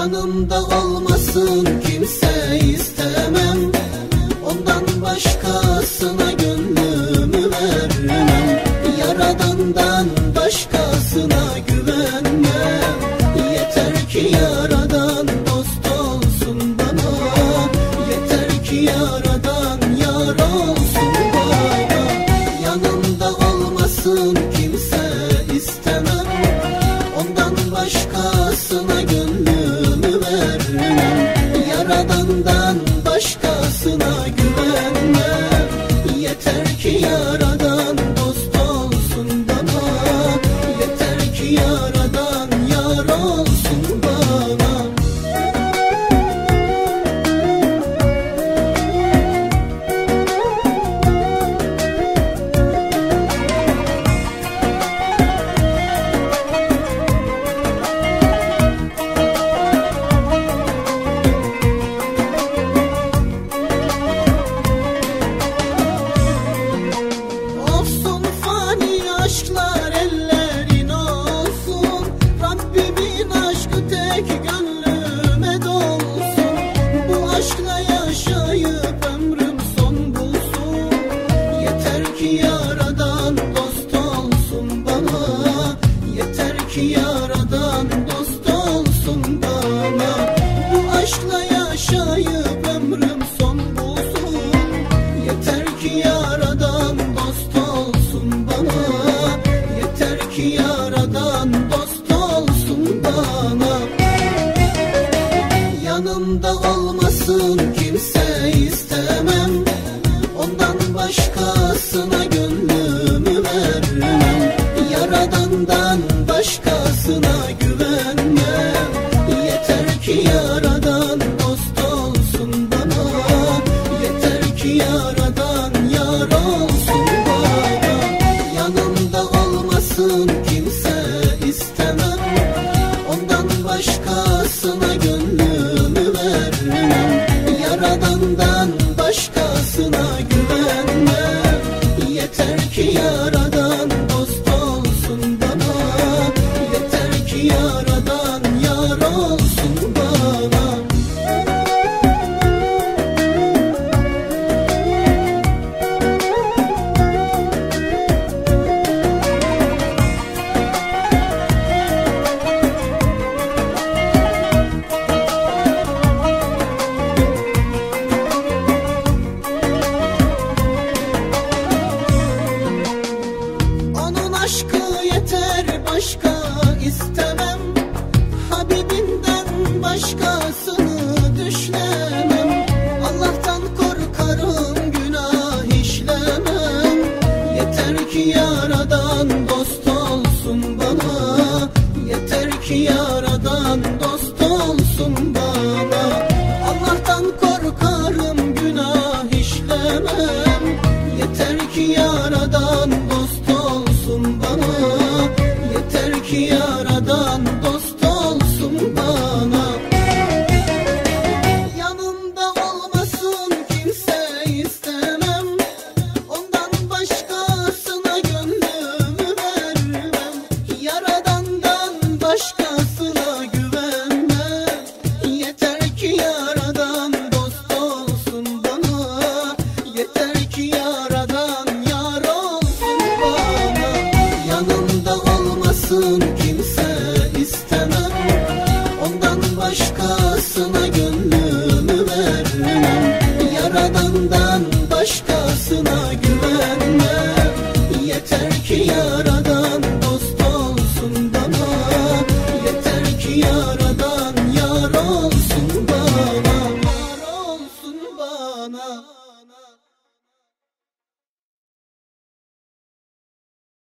Yanımda olmasın kimse istemem. Ondan başkasına gönül sana Yanımda olmasın kimse istemem. Ondan başkasına gönlümü vermem. Yaradandan başkasına yalandan başkasına gül yaradan dost olsun bana. Yeter ki yaradan dost olsun bana. Allah'tan korkarım günah işlemem. Yeter ki yaradan dost olsun bana. Yeter ki yaradan ki yaradan dost olsun bana. Yeter ki yaradan